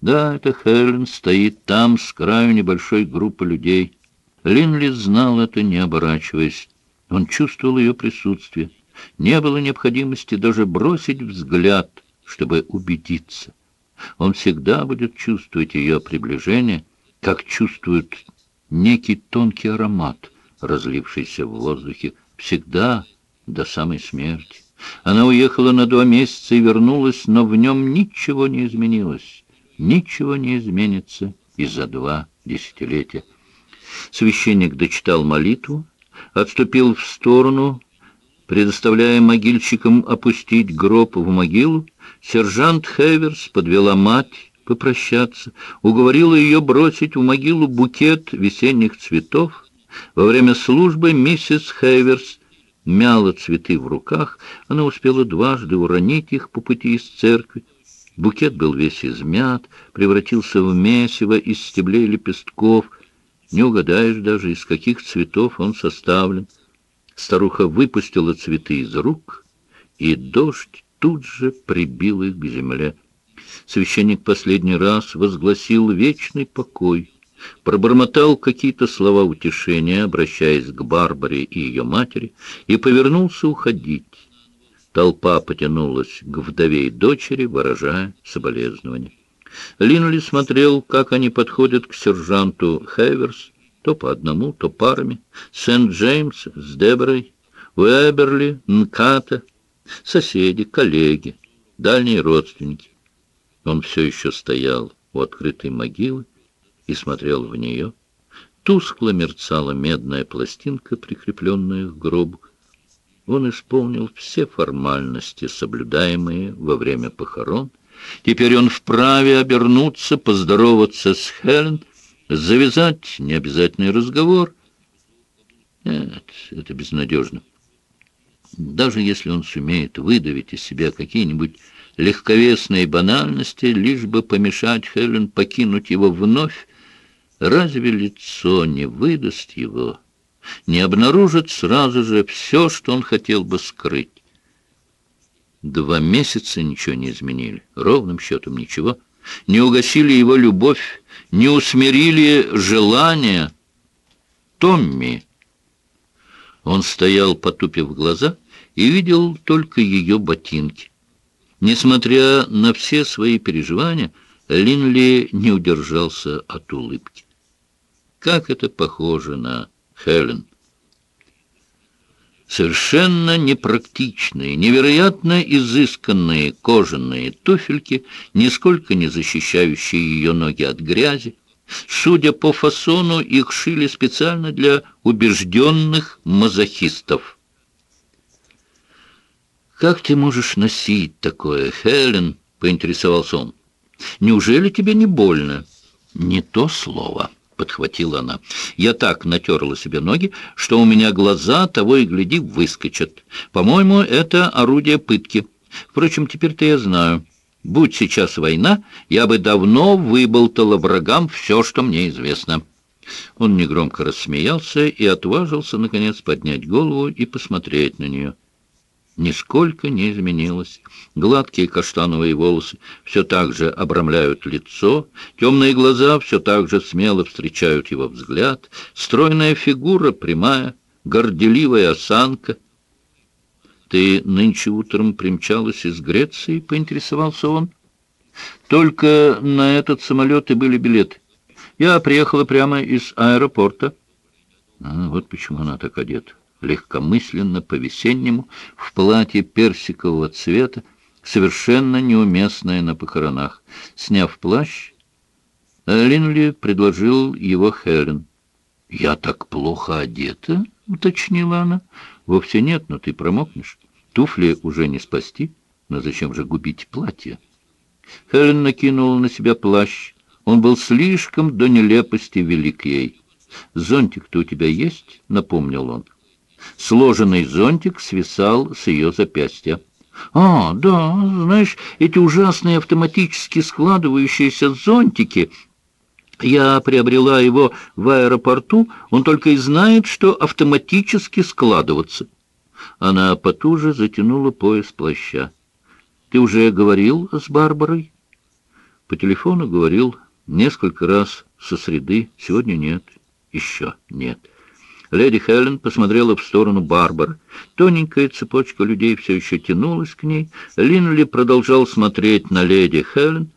Да, это Хелен стоит там, с краю небольшой группы людей. Линли знал это, не оборачиваясь. Он чувствовал ее присутствие. Не было необходимости даже бросить взгляд, чтобы убедиться. Он всегда будет чувствовать ее приближение, как чувствует некий тонкий аромат, разлившийся в воздухе, всегда до самой смерти. Она уехала на два месяца и вернулась, но в нем ничего не изменилось. Ничего не изменится и за два десятилетия. Священник дочитал молитву, отступил в сторону, предоставляя могильщикам опустить гроб в могилу. Сержант Хеверс подвела мать попрощаться, уговорила ее бросить в могилу букет весенних цветов. Во время службы миссис Хеверс мяла цветы в руках, она успела дважды уронить их по пути из церкви. Букет был весь измят, превратился в месиво из стеблей лепестков. Не угадаешь даже, из каких цветов он составлен. Старуха выпустила цветы из рук, и дождь тут же прибил их к земле. Священник последний раз возгласил вечный покой, пробормотал какие-то слова утешения, обращаясь к Барбаре и ее матери, и повернулся уходить. Толпа потянулась к вдове и дочери, выражая соболезнования. Линли смотрел, как они подходят к сержанту Хейверс, то по одному, то парами, Сент-Джеймс с Деборой, Уэберли, Нката, соседи, коллеги, дальние родственники. Он все еще стоял у открытой могилы и смотрел в нее. Тускло мерцала медная пластинка, прикрепленная к гробу он исполнил все формальности, соблюдаемые во время похорон. Теперь он вправе обернуться, поздороваться с Хелен, завязать необязательный разговор. Нет, это безнадежно. Даже если он сумеет выдавить из себя какие-нибудь легковесные банальности, лишь бы помешать Хелен покинуть его вновь, разве лицо не выдаст его не обнаружит сразу же все, что он хотел бы скрыть. Два месяца ничего не изменили, ровным счетом ничего. Не угасили его любовь, не усмирили желание. Томми. Он стоял, потупив глаза, и видел только ее ботинки. Несмотря на все свои переживания, Линли не удержался от улыбки. Как это похоже на Хелен. Совершенно непрактичные, невероятно изысканные кожаные туфельки, нисколько не защищающие ее ноги от грязи. Судя по фасону, их шили специально для убежденных мазохистов. «Как ты можешь носить такое, Хелен?» — поинтересовался он. «Неужели тебе не больно?» «Не то слово» подхватила она. «Я так натерла себе ноги, что у меня глаза того и гляди выскочат. По-моему, это орудие пытки. Впрочем, теперь-то я знаю. Будь сейчас война, я бы давно выболтала врагам все, что мне известно». Он негромко рассмеялся и отважился, наконец, поднять голову и посмотреть на нее нисколько не изменилось. Гладкие каштановые волосы все так же обрамляют лицо, темные глаза все так же смело встречают его взгляд, стройная фигура прямая, горделивая осанка. «Ты нынче утром примчалась из Греции?» — поинтересовался он. «Только на этот самолет и были билеты. Я приехала прямо из аэропорта». А, вот почему она так одета легкомысленно, по-весеннему, в платье персикового цвета, совершенно неуместное на похоронах. Сняв плащ, Линли предложил его Хелен. «Я так плохо одета?» — уточнила она. «Вовсе нет, но ты промокнешь. Туфли уже не спасти, но зачем же губить платье?» Хелен накинула на себя плащ. Он был слишком до нелепости велик ей. «Зонтик-то у тебя есть?» — напомнил он. Сложенный зонтик свисал с ее запястья. «А, да, знаешь, эти ужасные автоматически складывающиеся зонтики...» Я приобрела его в аэропорту, он только и знает, что автоматически складываться. Она потуже затянула пояс плаща. «Ты уже говорил с Барбарой?» По телефону говорил несколько раз со среды. Сегодня нет. Еще нет. Леди Хелен посмотрела в сторону Барбары. Тоненькая цепочка людей все еще тянулась к ней. Линли продолжал смотреть на леди Хелен.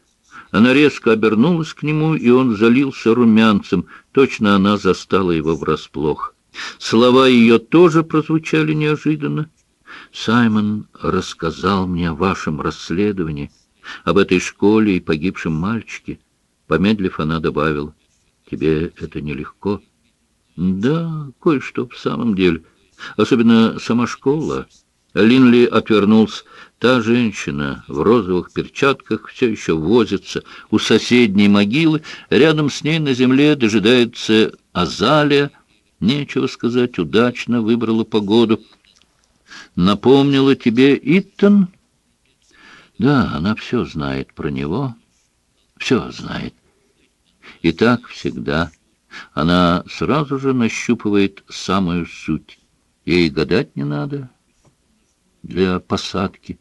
Она резко обернулась к нему, и он залился румянцем. Точно она застала его врасплох. Слова ее тоже прозвучали неожиданно. «Саймон рассказал мне о вашем расследовании, об этой школе и погибшем мальчике». Помедлив, она добавила, «Тебе это нелегко». «Да, кое-что в самом деле, особенно сама школа». Линли отвернулся. Та женщина в розовых перчатках все еще возится у соседней могилы. Рядом с ней на земле дожидается Азалия. Нечего сказать, удачно выбрала погоду. Напомнила тебе Иттон? Да, она все знает про него. Все знает. И так всегда. Она сразу же нащупывает самую суть. Ей гадать не надо для посадки.